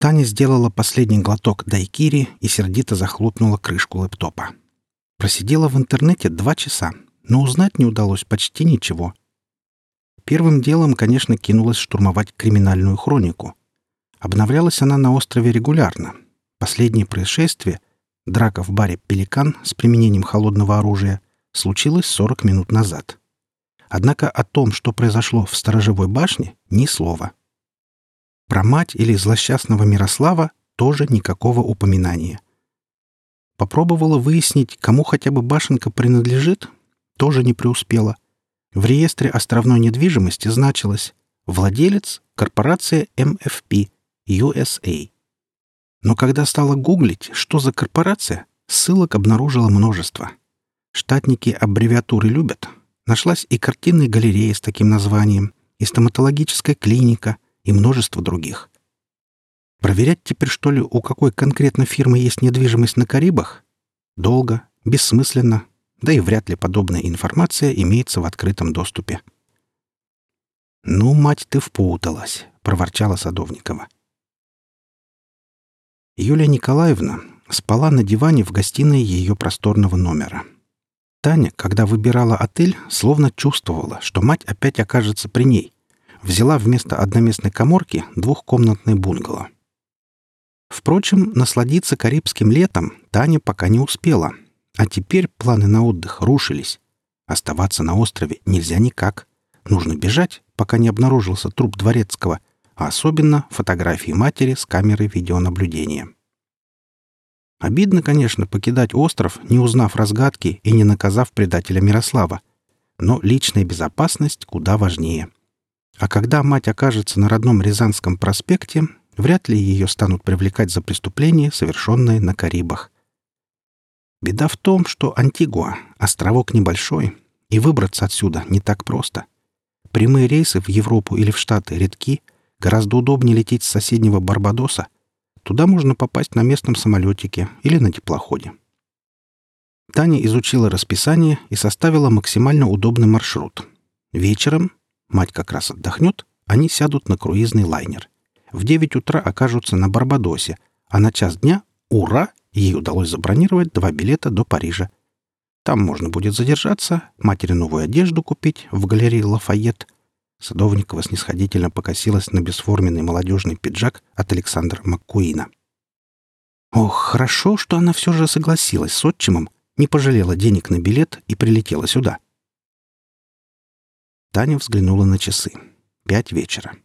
Таня сделала последний глоток дайкири и сердито захлопнула крышку лэптопа. Просидела в интернете два часа, но узнать не удалось почти ничего. Первым делом, конечно, кинулась штурмовать криминальную хронику. Обновлялась она на острове регулярно. Последнее происшествие — драка в баре «Пеликан» с применением холодного оружия — случилось 40 минут назад. Однако о том, что произошло в сторожевой башне, ни слова. Про мать или злосчастного Мирослава тоже никакого упоминания. Попробовала выяснить, кому хотя бы башенка принадлежит, тоже не преуспела. В реестре островной недвижимости значилось «Владелец – корпорация MFP, USA». Но когда стала гуглить, что за корпорация, ссылок обнаружила множество. Штатники аббревиатуры любят. Нашлась и картинная галерея с таким названием, и стоматологическая клиника – и множество других. Проверять теперь, что ли, у какой конкретно фирмы есть недвижимость на Карибах? Долго, бессмысленно, да и вряд ли подобная информация имеется в открытом доступе. «Ну, мать, ты впуталась», — проворчала Садовникова. Юлия Николаевна спала на диване в гостиной ее просторного номера. Таня, когда выбирала отель, словно чувствовала, что мать опять окажется при ней, взяла вместо одноместной коморки двухкомнатный бунгало. Впрочем, насладиться карибским летом Таня пока не успела, а теперь планы на отдых рушились. Оставаться на острове нельзя никак. Нужно бежать, пока не обнаружился труп дворецкого, а особенно фотографии матери с камеры видеонаблюдения. Обидно, конечно, покидать остров, не узнав разгадки и не наказав предателя Мирослава. Но личная безопасность куда важнее. А когда мать окажется на родном Рязанском проспекте, вряд ли ее станут привлекать за преступление, совершенное на Карибах. Беда в том, что Антигуа — островок небольшой, и выбраться отсюда не так просто. Прямые рейсы в Европу или в Штаты редки, гораздо удобнее лететь с соседнего Барбадоса. Туда можно попасть на местном самолетике или на теплоходе. Таня изучила расписание и составила максимально удобный маршрут. Вечером Мать как раз отдохнет, они сядут на круизный лайнер. В 9 утра окажутся на Барбадосе, а на час дня, ура, ей удалось забронировать два билета до Парижа. Там можно будет задержаться, матери новую одежду купить в галерее Лафайет. Садовникова снисходительно покосилась на бесформенный молодежный пиджак от Александра Маккуина. Ох, хорошо, что она все же согласилась с отчимом, не пожалела денег на билет и прилетела сюда. — Таня взглянула на часы. Пять вечера.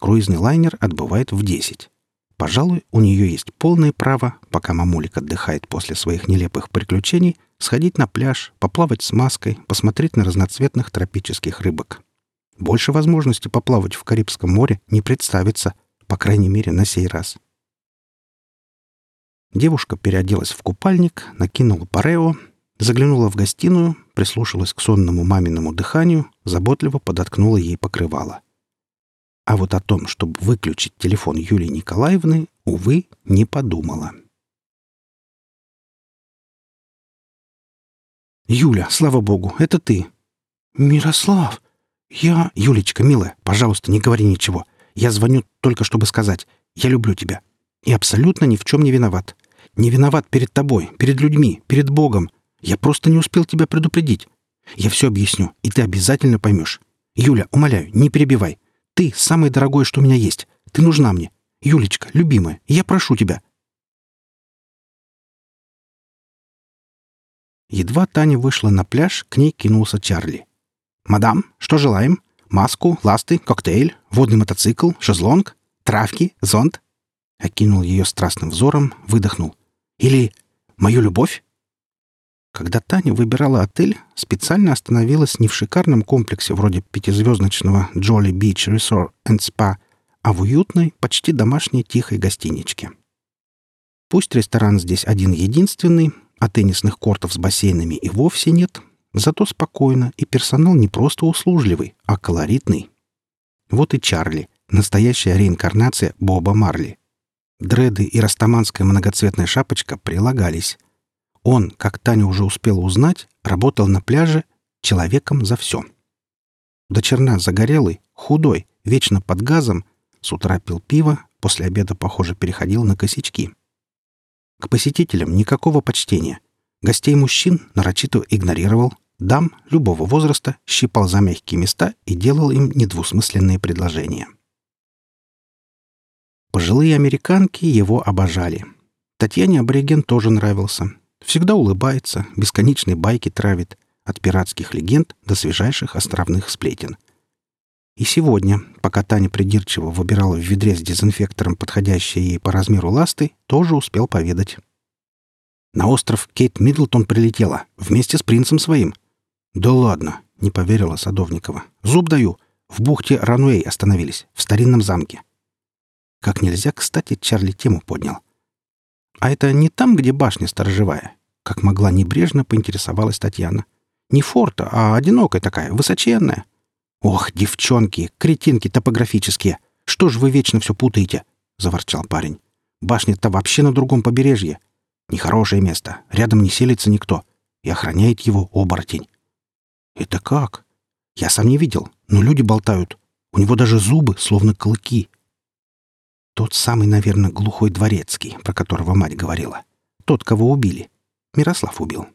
Круизный лайнер отбывает в десять. Пожалуй, у нее есть полное право, пока мамулик отдыхает после своих нелепых приключений, сходить на пляж, поплавать с маской, посмотреть на разноцветных тропических рыбок. Больше возможности поплавать в Карибском море не представится, по крайней мере, на сей раз. Девушка переоделась в купальник, накинула парео Заглянула в гостиную, прислушалась к сонному маминому дыханию, заботливо подоткнула ей покрывало. А вот о том, чтобы выключить телефон Юлии Николаевны, увы, не подумала. «Юля, слава богу, это ты!» «Мирослав! Я...» «Юлечка, милая, пожалуйста, не говори ничего. Я звоню только, чтобы сказать. Я люблю тебя. И абсолютно ни в чем не виноват. Не виноват перед тобой, перед людьми, перед Богом. Я просто не успел тебя предупредить. Я все объясню, и ты обязательно поймешь. Юля, умоляю, не перебивай. Ты самое дорогое, что у меня есть. Ты нужна мне. Юлечка, любимая, я прошу тебя». Едва Таня вышла на пляж, к ней кинулся Чарли. «Мадам, что желаем? Маску, ласты, коктейль, водный мотоцикл, шезлонг, травки, зонт?» Окинул ее страстным взором, выдохнул. «Или мою любовь?» Когда Таня выбирала отель, специально остановилась не в шикарном комплексе вроде пятизвездочного Jolly Beach Resort and Spa, а в уютной, почти домашней тихой гостиничке. Пусть ресторан здесь один-единственный, а теннисных кортов с бассейнами и вовсе нет, зато спокойно, и персонал не просто услужливый, а колоритный. Вот и Чарли, настоящая реинкарнация Боба Марли. Дреды и растаманская многоцветная шапочка прилагались — он, как Таня уже успела узнать, работал на пляже человеком за все. До черна загорелый, худой, вечно под газом, с утра пил пиво, после обеда, похоже, переходил на косячки. К посетителям никакого почтения. Гостей мужчин нарочито игнорировал, дам любого возраста щипал за мягкие места и делал им недвусмысленные предложения. Пожилые американки его обожали. Татьяне абориген тоже нравился. Всегда улыбается, бесконечные байки травит, от пиратских легенд до свежайших островных сплетен. И сегодня, пока Таня придирчиво выбирала в ведре с дезинфектором подходящие ей по размеру ласты, тоже успел поведать. На остров Кейт Миддлтон прилетела, вместе с принцем своим. «Да ладно!» — не поверила Садовникова. «Зуб даю! В бухте Рануэй остановились, в старинном замке». Как нельзя, кстати, Чарли тему поднял. «А это не там, где башня сторожевая?» Как могла небрежно поинтересовалась Татьяна. «Не форта, а одинокая такая, высоченная». «Ох, девчонки, кретинки топографические! Что ж вы вечно все путаете?» — заворчал парень. «Башня-то вообще на другом побережье. Нехорошее место, рядом не селится никто, и охраняет его оборотень». «Это как?» «Я сам не видел, но люди болтают. У него даже зубы, словно клыки». Тот самый, наверное, глухой дворецкий, про которого мать говорила. Тот, кого убили. Мирослав убил.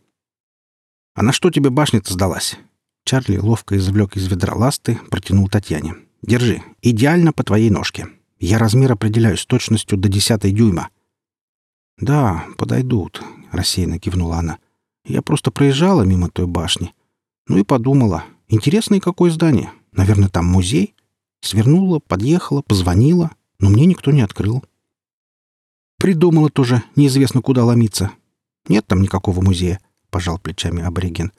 «А на что тебе башня-то сдалась?» Чарли ловко извлек из ведра ласты, протянул Татьяне. «Держи. Идеально по твоей ножке. Я размер определяю с точностью до десятой дюйма». «Да, подойдут», — рассеянно кивнула она. «Я просто проезжала мимо той башни. Ну и подумала. Интересное какое здание. Наверное, там музей. Свернула, подъехала, позвонила, но мне никто не открыл. Придумала тоже, неизвестно куда ломиться. Нет там никакого музея, пожал плечами абориген.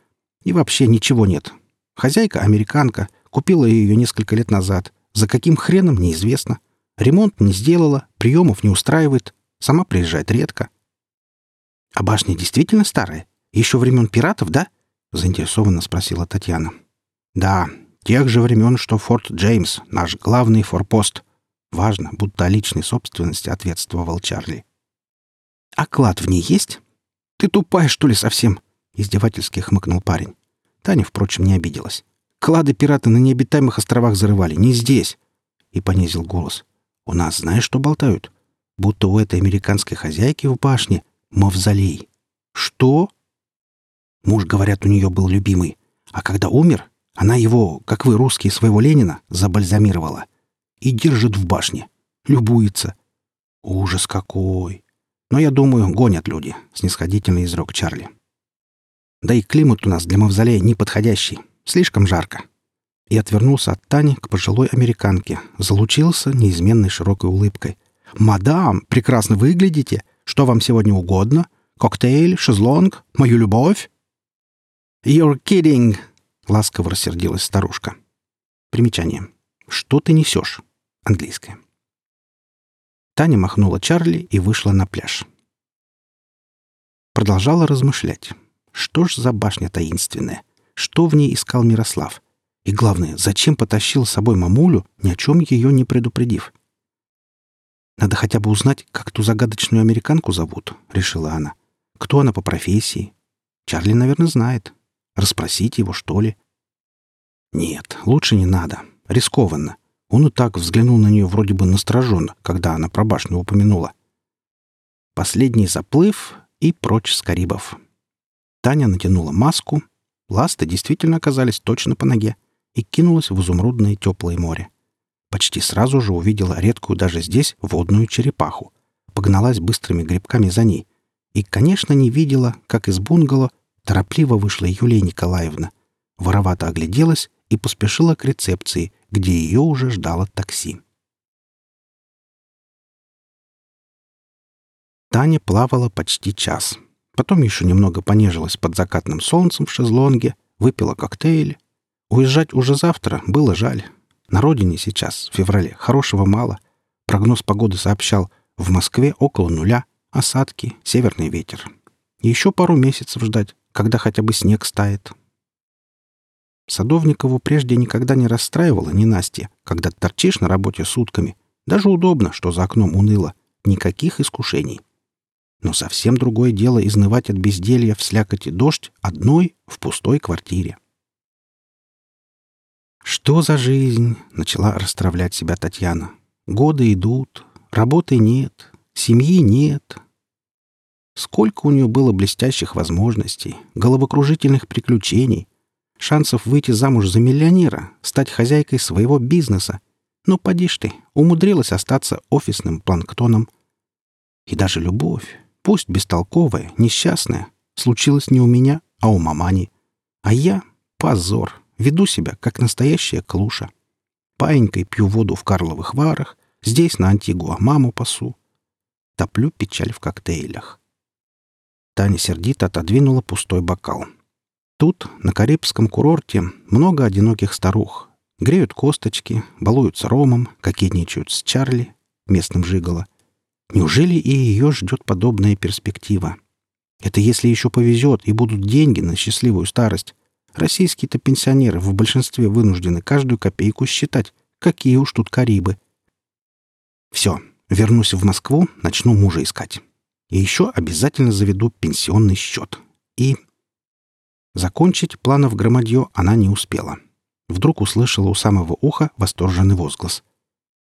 И вообще ничего нет. Хозяйка американка, купила ее несколько лет назад. За каким хреном, неизвестно. Ремонт не сделала, приемов не устраивает, сама приезжает редко. А башня действительно старая? Еще времен пиратов, да? — заинтересованно спросила Татьяна. «Да, тех же времен, что Форт Джеймс, наш главный форпост. Важно, будто личной собственности ответствовал Чарли. «А клад в ней есть? Ты тупая, что ли, совсем?» — издевательски хмыкнул парень. Таня, впрочем, не обиделась. «Клады пираты на необитаемых островах зарывали, не здесь!» И понизил голос. «У нас знаешь, что болтают? Будто у этой американской хозяйки в башне мавзолей». «Что?» Муж, говорят, у нее был любимый. А когда умер, она его, как вы, русские, своего Ленина, забальзамировала. И держит в башне. Любуется. Ужас какой! Но я думаю, гонят люди, снисходительно изрек Чарли. Да и климат у нас для мавзолея неподходящий. Слишком жарко. И отвернулся от Тани к пожилой американке. Залучился неизменной широкой улыбкой. «Мадам, прекрасно выглядите. Что вам сегодня угодно? Коктейль, шезлонг, мою любовь?» «You're kidding!» — ласково рассердилась старушка. Примечание. «Что ты несешь?» Английское. Таня махнула Чарли и вышла на пляж. Продолжала размышлять. Что ж за башня таинственная? Что в ней искал Мирослав? И главное, зачем потащил с собой мамулю, ни о чем ее не предупредив? Надо хотя бы узнать, как ту загадочную американку зовут, решила она. Кто она по профессии? Чарли, наверное, знает. Расспросить его, что ли? Нет, лучше не надо. Рискованно. Он и так взглянул на нее вроде бы настороженно, когда она про башню упомянула. Последний заплыв и прочь с Карибов. Таня натянула маску, ласты действительно оказались точно по ноге и кинулась в изумрудное теплое море. Почти сразу же увидела редкую даже здесь водную черепаху. Погналась быстрыми грибками за ней. И, конечно, не видела, как из бунгало Торопливо вышла Юлия Николаевна, воровато огляделась и поспешила к рецепции, где ее уже ждало такси. Таня плавала почти час. Потом еще немного понежилась под закатным солнцем в шезлонге, выпила коктейль. Уезжать уже завтра было жаль. На родине сейчас, в феврале, хорошего мало. Прогноз погоды сообщал, в Москве около нуля, осадки, северный ветер. Еще пару месяцев ждать, когда хотя бы снег стает. Садовникову прежде никогда не расстраивала ни Настя, когда торчишь на работе сутками. Даже удобно, что за окном уныло. Никаких искушений. Но совсем другое дело изнывать от безделья в слякоти дождь одной в пустой квартире. «Что за жизнь?» — начала расстравлять себя Татьяна. «Годы идут, работы нет, семьи нет. Сколько у нее было блестящих возможностей, головокружительных приключений, шансов выйти замуж за миллионера, стать хозяйкой своего бизнеса. Но поди ж ты, умудрилась остаться офисным планктоном. И даже любовь, пусть бестолковая, несчастная, случилась не у меня, а у мамани. А я — позор, веду себя, как настоящая клуша. Паенькой пью воду в Карловых Варах, здесь на Антигуа маму пасу. Топлю печаль в коктейлях. Таня сердито отодвинула пустой бокал. Тут, на Карибском курорте, много одиноких старух. Греют косточки, балуются ромом, кокетничают с Чарли, местным жиголо. Неужели и ее ждет подобная перспектива? Это если еще повезет и будут деньги на счастливую старость. Российские-то пенсионеры в большинстве вынуждены каждую копейку считать. Какие уж тут Карибы. Все, вернусь в Москву, начну мужа искать. И еще обязательно заведу пенсионный счет. И... Закончить планов громадье она не успела. Вдруг услышала у самого уха восторженный возглас.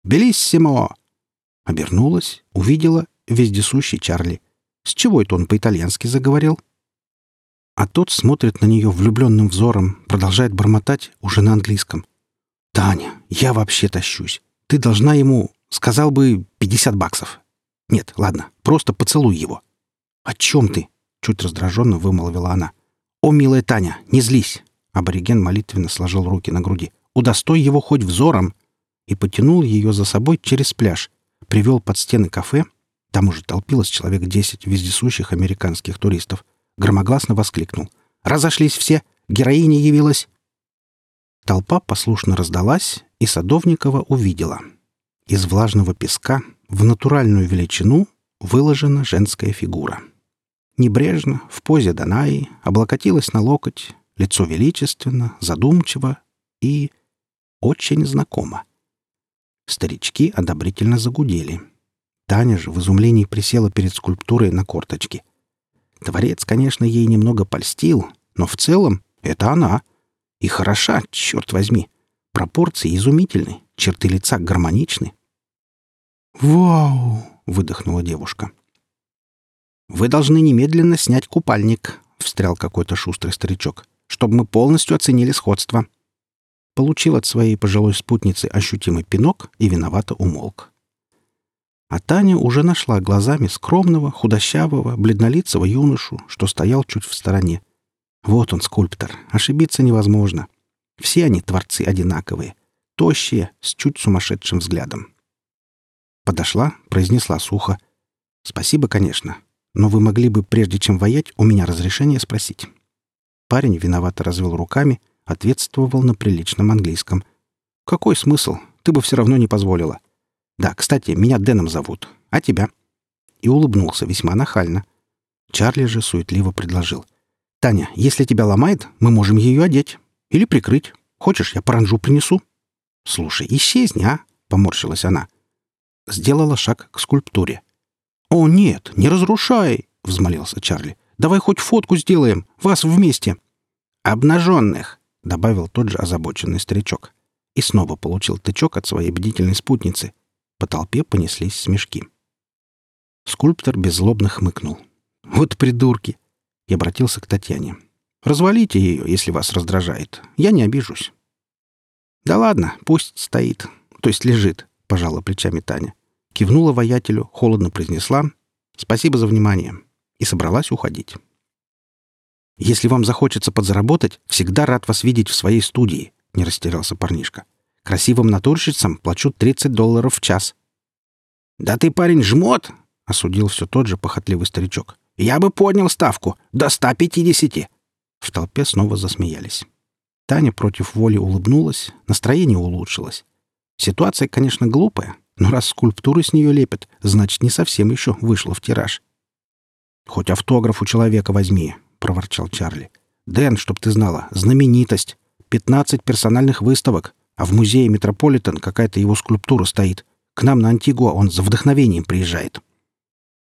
«Белиссимо!» Обернулась, увидела вездесущий Чарли. С чего это он по-итальянски заговорил? А тот смотрит на нее влюбленным взором, продолжает бормотать уже на английском. «Таня, я вообще тащусь. Ты должна ему, сказал бы, 50 баксов. Нет, ладно, просто поцелуй его». «О чем ты?» — чуть раздраженно вымолвила она. «О, милая Таня, не злись!» Абориген молитвенно сложил руки на груди. «Удостой его хоть взором!» И потянул ее за собой через пляж. Привел под стены кафе. Там уже толпилось человек десять вездесущих американских туристов громогласно воскликнул. «Разошлись все! Героиня явилась!» Толпа послушно раздалась, и Садовникова увидела. Из влажного песка в натуральную величину выложена женская фигура. Небрежно, в позе Данаи, облокотилась на локоть, лицо величественно, задумчиво и очень знакомо. Старички одобрительно загудели. Таня же в изумлении присела перед скульптурой на корточки — Творец, конечно, ей немного польстил, но в целом это она. И хороша, черт возьми. Пропорции изумительны, черты лица гармоничны. «Вау!» — выдохнула девушка. «Вы должны немедленно снять купальник», — встрял какой-то шустрый старичок, «чтобы мы полностью оценили сходство». Получил от своей пожилой спутницы ощутимый пинок и виновато умолк. А Таня уже нашла глазами скромного, худощавого, бледнолицего юношу, что стоял чуть в стороне. Вот он, скульптор. Ошибиться невозможно. Все они творцы одинаковые. Тощие, с чуть сумасшедшим взглядом. Подошла, произнесла сухо. «Спасибо, конечно. Но вы могли бы, прежде чем воять, у меня разрешение спросить». Парень виновато развел руками, ответствовал на приличном английском. «Какой смысл? Ты бы все равно не позволила. «Да, кстати, меня Дэном зовут. А тебя?» И улыбнулся весьма нахально. Чарли же суетливо предложил. «Таня, если тебя ломает, мы можем ее одеть. Или прикрыть. Хочешь, я паранжу принесу?» «Слушай, исчезни, а!» — поморщилась она. Сделала шаг к скульптуре. «О, нет, не разрушай!» — взмолился Чарли. «Давай хоть фотку сделаем. Вас вместе». «Обнаженных!» — добавил тот же озабоченный старичок. И снова получил тычок от своей бдительной спутницы — по толпе понеслись смешки. Скульптор беззлобно хмыкнул. «Вот придурки!» И обратился к Татьяне. «Развалите ее, если вас раздражает. Я не обижусь». «Да ладно, пусть стоит. То есть лежит», — пожала плечами Таня. Кивнула воятелю, холодно произнесла «Спасибо за внимание» и собралась уходить. «Если вам захочется подзаработать, всегда рад вас видеть в своей студии», — не растерялся парнишка. Красивым натурщицам плачу 30 долларов в час». «Да ты, парень, жмот!» — осудил все тот же похотливый старичок. «Я бы поднял ставку до 150!» В толпе снова засмеялись. Таня против воли улыбнулась, настроение улучшилось. Ситуация, конечно, глупая, но раз скульптуры с нее лепят, значит, не совсем еще вышло в тираж. «Хоть автограф у человека возьми», — проворчал Чарли. «Дэн, чтоб ты знала, знаменитость. Пятнадцать персональных выставок. А в музее Метрополитен какая-то его скульптура стоит. К нам на Антигуа он за вдохновением приезжает.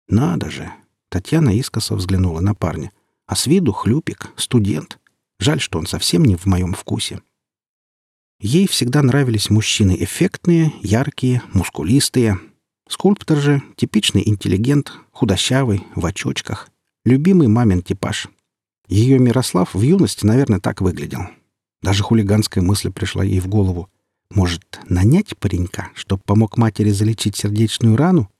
Надо же. Татьяна искоса взглянула на парня. А с виду хлюпик, студент. Жаль, что он совсем не в моем вкусе. Ей всегда нравились мужчины эффектные, яркие, мускулистые. Скульптор же — типичный интеллигент, худощавый, в очочках. Любимый мамин типаж. Ее Мирослав в юности, наверное, так выглядел. Даже хулиганская мысль пришла ей в голову. Может, нанять паренька, чтоб помог матери залечить сердечную рану?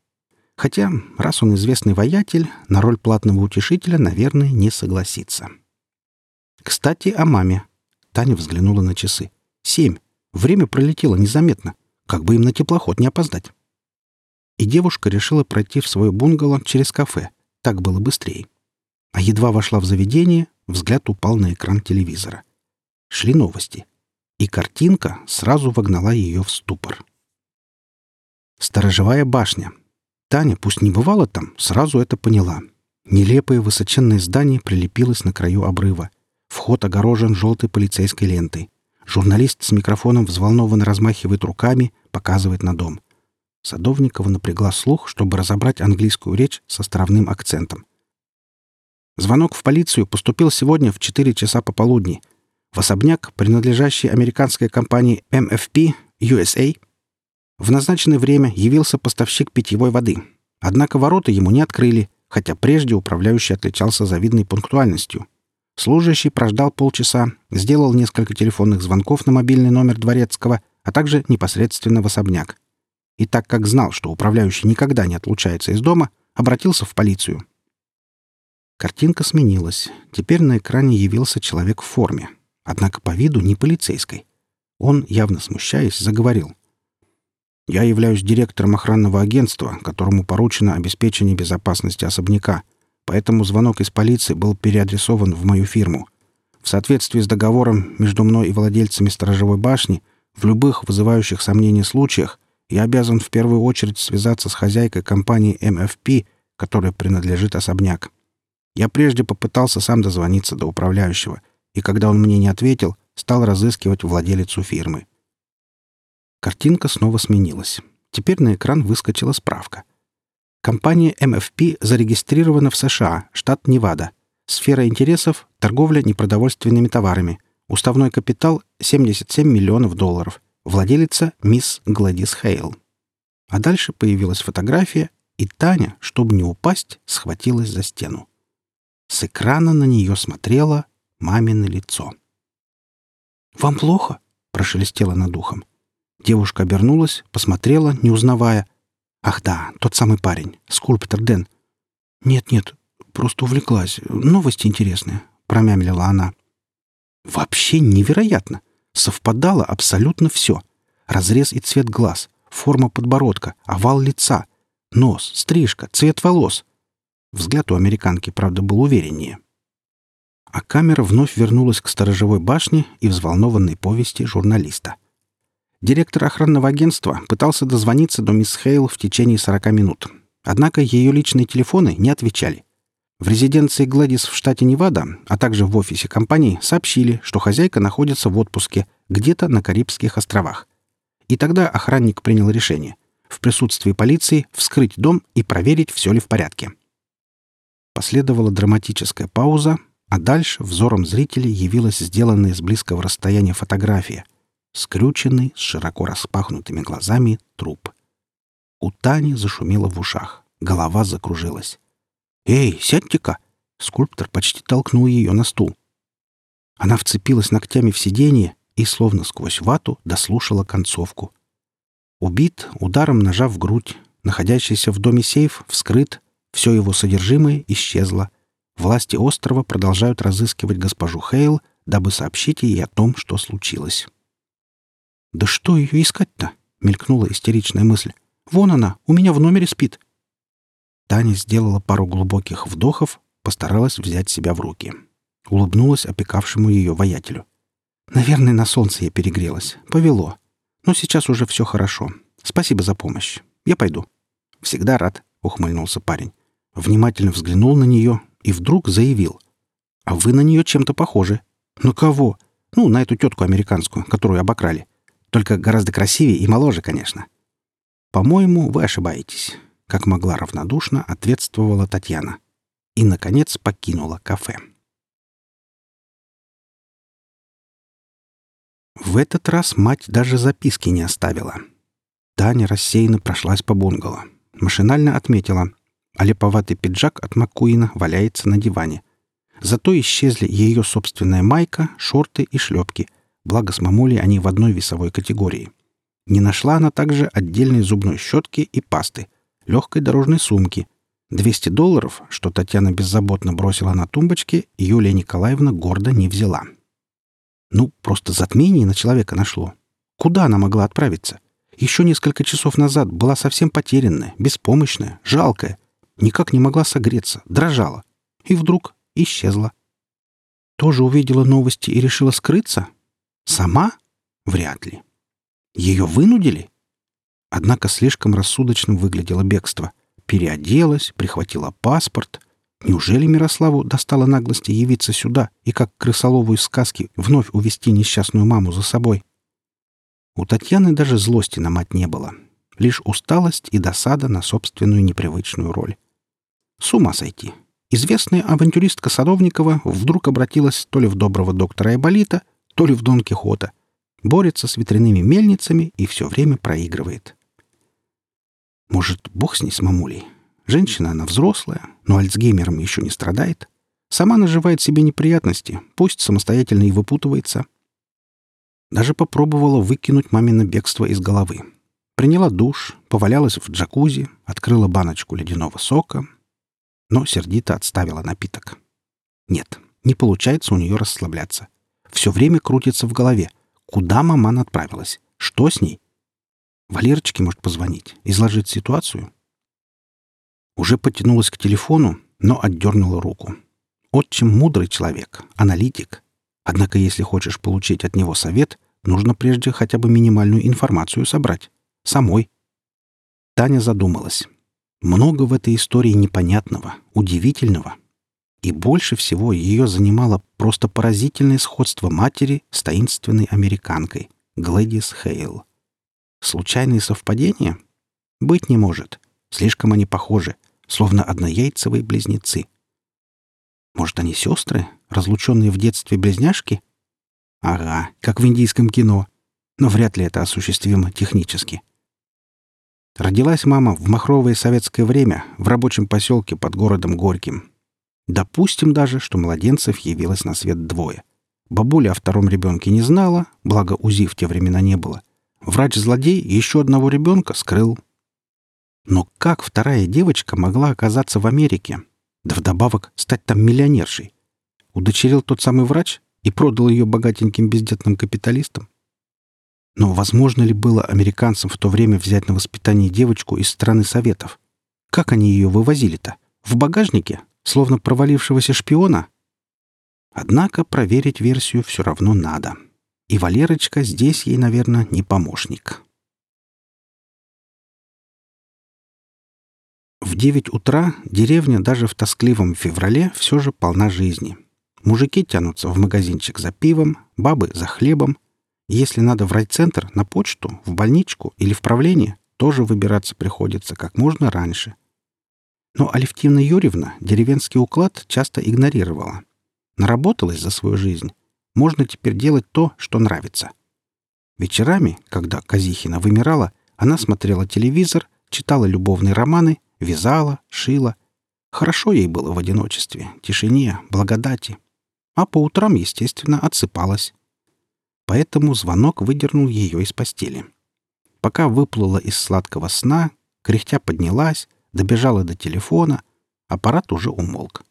Хотя, раз он известный воятель, на роль платного утешителя, наверное, не согласится. Кстати, о маме. Таня взглянула на часы. Семь. Время пролетело незаметно. Как бы им на теплоход не опоздать. И девушка решила пройти в свое бунгало через кафе. Так было быстрее. А едва вошла в заведение, взгляд упал на экран телевизора. Шли новости. И картинка сразу вогнала ее в ступор. Сторожевая башня. Таня, пусть не бывала там, сразу это поняла. Нелепое высоченное здание прилепилось на краю обрыва. Вход огорожен желтой полицейской лентой. Журналист с микрофоном взволнованно размахивает руками, показывает на дом. Садовникова напрягла слух, чтобы разобрать английскую речь с островным акцентом. Звонок в полицию поступил сегодня в 4 часа пополудни. В особняк, принадлежащий американской компании MFP USA, в назначенное время явился поставщик питьевой воды. Однако ворота ему не открыли, хотя прежде управляющий отличался завидной пунктуальностью. Служащий прождал полчаса, сделал несколько телефонных звонков на мобильный номер Дворецкого, а также непосредственно в особняк. И так как знал, что управляющий никогда не отлучается из дома, обратился в полицию. Картинка сменилась. Теперь на экране явился человек в форме. Однако по виду не полицейской. Он, явно смущаясь, заговорил. «Я являюсь директором охранного агентства, которому поручено обеспечение безопасности особняка, поэтому звонок из полиции был переадресован в мою фирму. В соответствии с договором между мной и владельцами сторожевой башни, в любых вызывающих сомнения случаях я обязан в первую очередь связаться с хозяйкой компании MFP, которой принадлежит особняк. Я прежде попытался сам дозвониться до управляющего, и когда он мне не ответил, стал разыскивать владелицу фирмы. Картинка снова сменилась. Теперь на экран выскочила справка. Компания MFP зарегистрирована в США, штат Невада. Сфера интересов – торговля непродовольственными товарами. Уставной капитал – 77 миллионов долларов. Владелица – мисс Гладис Хейл. А дальше появилась фотография, и Таня, чтобы не упасть, схватилась за стену. С экрана на нее смотрело мамино лицо. «Вам плохо?» — прошелестело над ухом. Девушка обернулась, посмотрела, не узнавая. «Ах да, тот самый парень, скульптор Дэн». «Нет-нет, просто увлеклась. Новости интересные», — промямлила она. «Вообще невероятно! Совпадало абсолютно все. Разрез и цвет глаз, форма подбородка, овал лица, нос, стрижка, цвет волос. Взгляд у американки, правда, был увереннее. А камера вновь вернулась к сторожевой башне и взволнованной повести журналиста. Директор охранного агентства пытался дозвониться до мисс Хейл в течение 40 минут. Однако ее личные телефоны не отвечали. В резиденции Гладис в штате Невада, а также в офисе компании сообщили, что хозяйка находится в отпуске где-то на Карибских островах. И тогда охранник принял решение в присутствии полиции вскрыть дом и проверить, все ли в порядке. Последовала драматическая пауза, а дальше взором зрителей явилась сделанная с близкого расстояния фотография. Скрюченный, с широко распахнутыми глазами труп. У Тани зашумело в ушах. Голова закружилась. «Эй, сядьте-ка!» Скульптор почти толкнул ее на стул. Она вцепилась ногтями в сиденье и, словно сквозь вату, дослушала концовку. Убит ударом ножа в грудь, находящийся в доме сейф вскрыт, все его содержимое исчезло. Власти острова продолжают разыскивать госпожу Хейл, дабы сообщить ей о том, что случилось. «Да что ее искать-то?» — мелькнула истеричная мысль. «Вон она, у меня в номере спит». Таня сделала пару глубоких вдохов, постаралась взять себя в руки. Улыбнулась опекавшему ее воятелю. «Наверное, на солнце я перегрелась. Повело. Но сейчас уже все хорошо. Спасибо за помощь. Я пойду». «Всегда рад», — ухмыльнулся парень внимательно взглянул на нее и вдруг заявил. «А вы на нее чем-то похожи». «На кого?» «Ну, на эту тетку американскую, которую обокрали. Только гораздо красивее и моложе, конечно». «По-моему, вы ошибаетесь», — как могла равнодушно ответствовала Татьяна. И, наконец, покинула кафе. В этот раз мать даже записки не оставила. Таня рассеянно прошлась по бунгало. Машинально отметила. А липоватый пиджак от Маккуина валяется на диване. Зато исчезли ее собственная майка, шорты и шлепки. Благо с мамулей они в одной весовой категории. Не нашла она также отдельной зубной щетки и пасты, легкой дорожной сумки. 200 долларов, что Татьяна беззаботно бросила на тумбочке, Юлия Николаевна гордо не взяла. Ну, просто затмение на человека нашло. Куда она могла отправиться? Еще несколько часов назад была совсем потерянная, беспомощная, жалкая. Никак не могла согреться, дрожала. И вдруг исчезла. Тоже увидела новости и решила скрыться? Сама? Вряд ли. Ее вынудили? Однако слишком рассудочным выглядело бегство. Переоделась, прихватила паспорт. Неужели Мирославу достала наглости явиться сюда и, как крысолову из сказки, вновь увести несчастную маму за собой? У Татьяны даже злости на мать не было. Лишь усталость и досада на собственную непривычную роль. С ума сойти. Известная авантюристка Садовникова вдруг обратилась то ли в доброго доктора Айболита, то ли в Дон Кихота. Борется с ветряными мельницами и все время проигрывает. Может, бог с ней с мамулей. Женщина она взрослая, но альцгеймером еще не страдает. Сама наживает себе неприятности, пусть самостоятельно и выпутывается. Даже попробовала выкинуть мамино бегство из головы. Приняла душ, повалялась в джакузи, открыла баночку ледяного сока, но сердито отставила напиток. Нет, не получается у нее расслабляться. Все время крутится в голове. Куда маман отправилась? Что с ней? Валерочке может позвонить, изложить ситуацию. Уже потянулась к телефону, но отдернула руку. Отчим мудрый человек, аналитик. Однако, если хочешь получить от него совет, нужно прежде хотя бы минимальную информацию собрать. Самой. Таня задумалась. Много в этой истории непонятного, удивительного. И больше всего ее занимало просто поразительное сходство матери с таинственной американкой, Глэдис Хейл. Случайные совпадения? Быть не может. Слишком они похожи, словно однояйцевые близнецы. Может, они сестры, разлученные в детстве близняшки? Ага, как в индийском кино. Но вряд ли это осуществимо технически. Родилась мама в махровое советское время в рабочем поселке под городом Горьким. Допустим даже, что младенцев явилось на свет двое. Бабуля о втором ребенке не знала, благо УЗИ в те времена не было. Врач-злодей еще одного ребенка скрыл. Но как вторая девочка могла оказаться в Америке? Да вдобавок стать там миллионершей. Удочерил тот самый врач и продал ее богатеньким бездетным капиталистам? Но возможно ли было американцам в то время взять на воспитание девочку из страны Советов? Как они ее вывозили-то? В багажнике? Словно провалившегося шпиона? Однако проверить версию все равно надо. И Валерочка здесь ей, наверное, не помощник. В девять утра деревня даже в тоскливом феврале все же полна жизни. Мужики тянутся в магазинчик за пивом, бабы за хлебом. Если надо в райцентр, на почту, в больничку или в правление, тоже выбираться приходится как можно раньше. Но Алевтина Юрьевна деревенский уклад часто игнорировала. Наработалась за свою жизнь. Можно теперь делать то, что нравится. Вечерами, когда Казихина вымирала, она смотрела телевизор, читала любовные романы Вязала, шила. Хорошо ей было в одиночестве, тишине, благодати. А по утрам, естественно, отсыпалась. Поэтому звонок выдернул ее из постели. Пока выплыла из сладкого сна, кряхтя поднялась, добежала до телефона, аппарат уже умолк.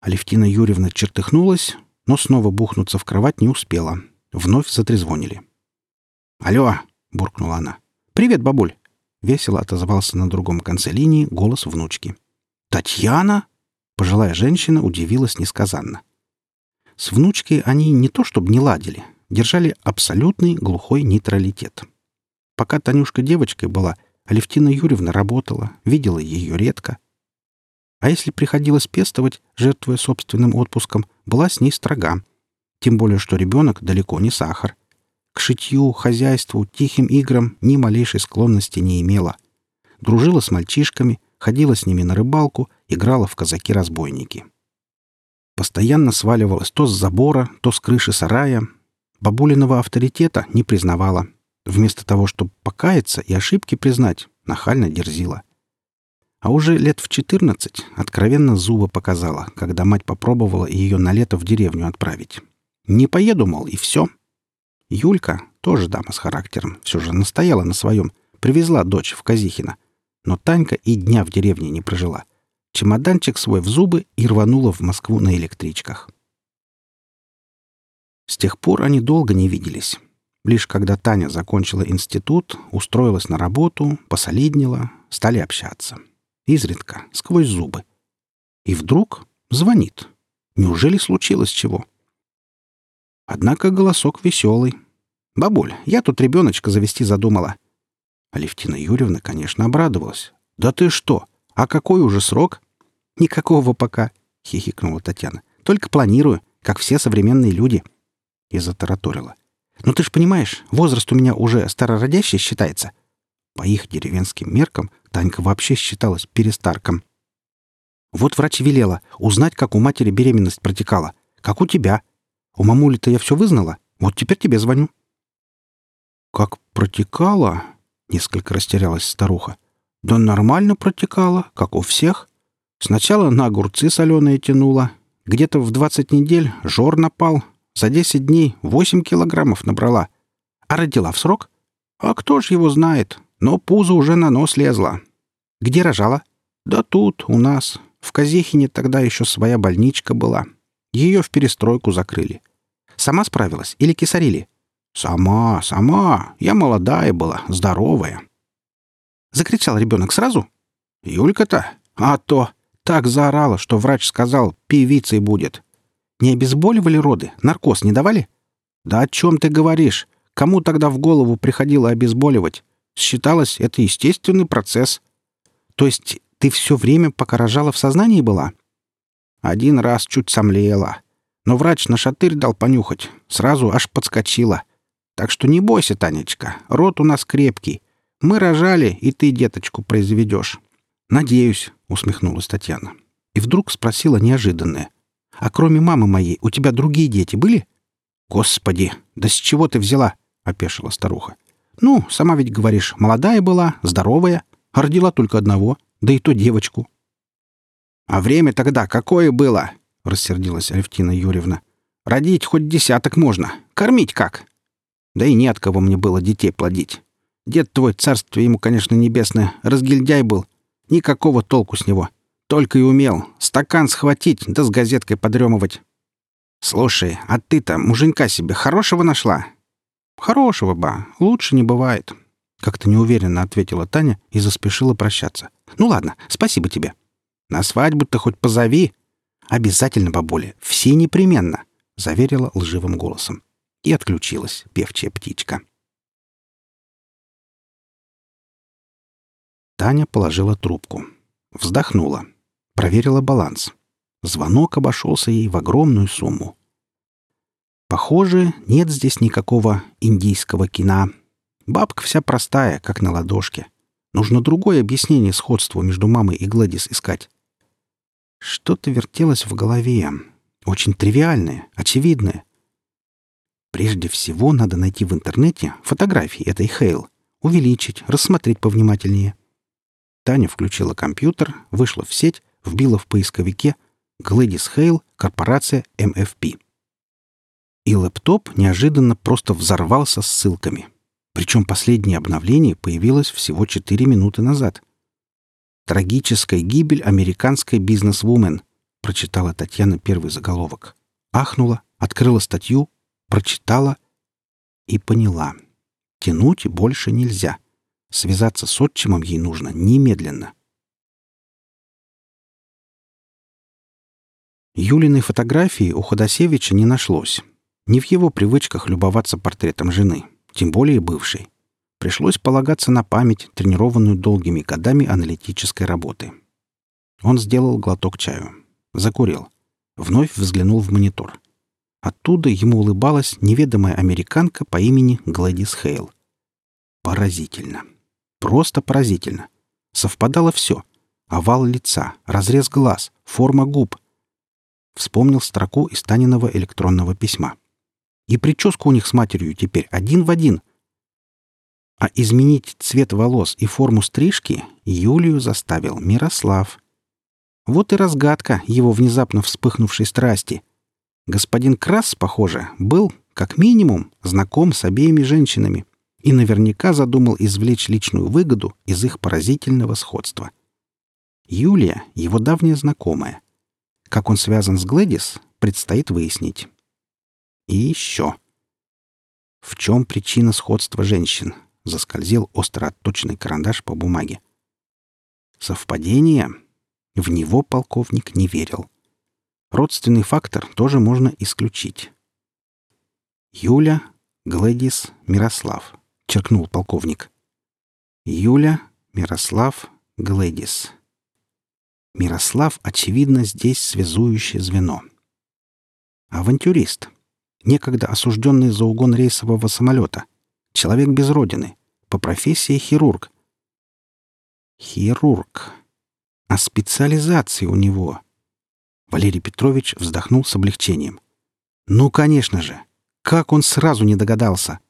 Алевтина Юрьевна чертыхнулась, но снова бухнуться в кровать не успела. Вновь затрезвонили. «Алло!» — буркнула она. «Привет, бабуль!» Весело отозвался на другом конце линии голос внучки. «Татьяна?» Пожилая женщина удивилась несказанно. С внучкой они не то чтобы не ладили, держали абсолютный глухой нейтралитет. Пока Танюшка девочкой была, Алевтина Юрьевна работала, видела ее редко. А если приходилось пестовать, жертвуя собственным отпуском, была с ней строга. Тем более, что ребенок далеко не сахар — к шитью, хозяйству, тихим играм ни малейшей склонности не имела. Дружила с мальчишками, ходила с ними на рыбалку, играла в казаки-разбойники. Постоянно сваливалась то с забора, то с крыши сарая. Бабулиного авторитета не признавала. Вместо того, чтобы покаяться и ошибки признать, нахально дерзила. А уже лет в четырнадцать откровенно зубы показала, когда мать попробовала ее на лето в деревню отправить. Не поеду, мол, и все. Юлька, тоже дама с характером, все же настояла на своем, привезла дочь в Казихино. Но Танька и дня в деревне не прожила. Чемоданчик свой в зубы и рванула в Москву на электричках. С тех пор они долго не виделись. Лишь когда Таня закончила институт, устроилась на работу, посолиднила, стали общаться. Изредка, сквозь зубы. И вдруг звонит. Неужели случилось чего? Однако голосок веселый. «Бабуль, я тут ребеночка завести задумала». Алевтина Юрьевна, конечно, обрадовалась. «Да ты что? А какой уже срок?» «Никакого пока», — хихикнула Татьяна. «Только планирую, как все современные люди». И затараторила. «Ну ты ж понимаешь, возраст у меня уже старородящий считается». По их деревенским меркам Танька вообще считалась перестарком. «Вот врач велела узнать, как у матери беременность протекала. Как у тебя. У мамули-то я все вызнала. Вот теперь тебе звоню». «Как протекала?» — несколько растерялась старуха. «Да нормально протекала, как у всех. Сначала на огурцы соленые тянула. Где-то в двадцать недель жор напал. За десять дней восемь килограммов набрала. А родила в срок? А кто ж его знает? Но пузо уже на нос лезла. Где рожала? Да тут, у нас. В Казихине тогда еще своя больничка была. Ее в перестройку закрыли. Сама справилась или кисарили? Сама, сама. Я молодая была, здоровая. Закричал ребенок сразу? Юлька-то? А то. Так заорала, что врач сказал, певицей будет. Не обезболивали роды? Наркоз не давали? Да о чем ты говоришь? Кому тогда в голову приходило обезболивать? Считалось, это естественный процесс. То есть ты все время, пока рожала, в сознании была? Один раз чуть сомлела. Но врач на шатырь дал понюхать. Сразу аж подскочила. Так что не бойся, Танечка, рот у нас крепкий. Мы рожали, и ты деточку произведешь. «Надеюсь», — усмехнулась Татьяна. И вдруг спросила неожиданное. «А кроме мамы моей у тебя другие дети были?» «Господи, да с чего ты взяла?» — опешила старуха. «Ну, сама ведь говоришь, молодая была, здоровая, а родила только одного, да и то девочку». «А время тогда какое было?» — рассердилась Алевтина Юрьевна. «Родить хоть десяток можно. Кормить как?» «Да и не от кого мне было детей плодить. Дед твой, царствие ему, конечно, небесное, разгильдяй был, Никакого толку с него. Только и умел. Стакан схватить, да с газеткой подремывать. «Слушай, а ты-то муженька себе хорошего нашла?» «Хорошего, ба. Лучше не бывает», — как-то неуверенно ответила Таня и заспешила прощаться. «Ну ладно, спасибо тебе. На свадьбу-то хоть позови». «Обязательно, бабуля, все непременно», — заверила лживым голосом. И отключилась певчая птичка. Таня положила трубку. Вздохнула. Проверила баланс. Звонок обошелся ей в огромную сумму. Похоже, нет здесь никакого индийского кино. Бабка вся простая, как на ладошке. Нужно другое объяснение сходству между мамой и Гладис искать. Что-то вертелось в голове. Очень тривиальное, очевидное. Прежде всего надо найти в интернете фотографии этой Хейл, увеличить, рассмотреть повнимательнее — Таня включила компьютер, вышла в сеть, вбила в поисковике «Глэдис Хейл, корпорация MFP». И лэптоп неожиданно просто взорвался ссылками. Причем последнее обновление появилось всего 4 минуты назад. «Трагическая гибель американской бизнес-вумен», прочитала Татьяна первый заголовок. Ахнула, открыла статью, прочитала и поняла. Тянуть больше нельзя — Связаться с отчимом ей нужно немедленно. Юлиной фотографии у Ходосевича не нашлось. Не в его привычках любоваться портретом жены, тем более бывшей. Пришлось полагаться на память, тренированную долгими годами аналитической работы. Он сделал глоток чаю. Закурил. Вновь взглянул в монитор. Оттуда ему улыбалась неведомая американка по имени Гладис Хейл. Поразительно. Просто поразительно. Совпадало все. Овал лица, разрез глаз, форма губ. Вспомнил строку из Таниного электронного письма. И прическа у них с матерью теперь один в один. А изменить цвет волос и форму стрижки Юлию заставил Мирослав. Вот и разгадка его внезапно вспыхнувшей страсти. Господин Крас, похоже, был, как минимум, знаком с обеими женщинами и наверняка задумал извлечь личную выгоду из их поразительного сходства. Юлия — его давняя знакомая. Как он связан с Глэдис, предстоит выяснить. И еще. В чем причина сходства женщин? Заскользил остро отточенный карандаш по бумаге. Совпадение? В него полковник не верил. Родственный фактор тоже можно исключить. Юля, Глэдис, Мирослав, черкнул полковник. Юля, Мирослав, Глэдис. Мирослав, очевидно, здесь связующее звено. Авантюрист. Некогда осужденный за угон рейсового самолета. Человек без родины. По профессии хирург. Хирург. А специализации у него. Валерий Петрович вздохнул с облегчением. Ну, конечно же. Как он сразу не догадался?